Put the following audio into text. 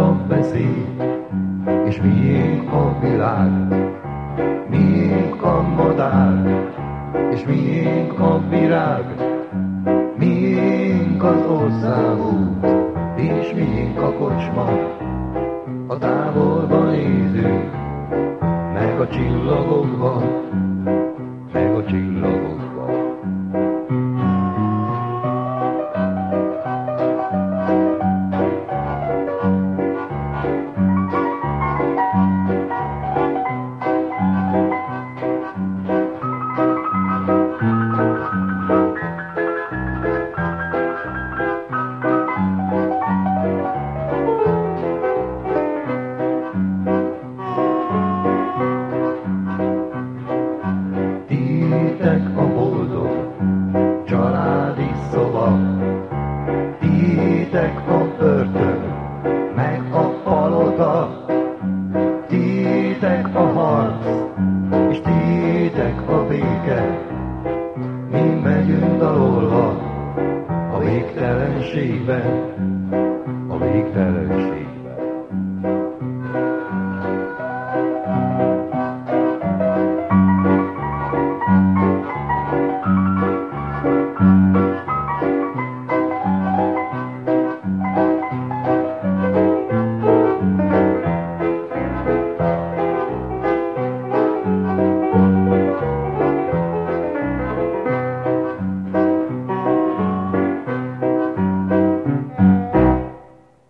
a veszély, és miénk a világ, miénk a madár, és miénk a virág, miénk az országút, és miénk a kocsma, a távolban nézünk, meg a csillagokban, Titek a boldog családi szoba, titek a börtön, meg a palota, titek a harc, és titek a béke. Mi megyünk dalolva a végtelenségbe, a végtelenségbe.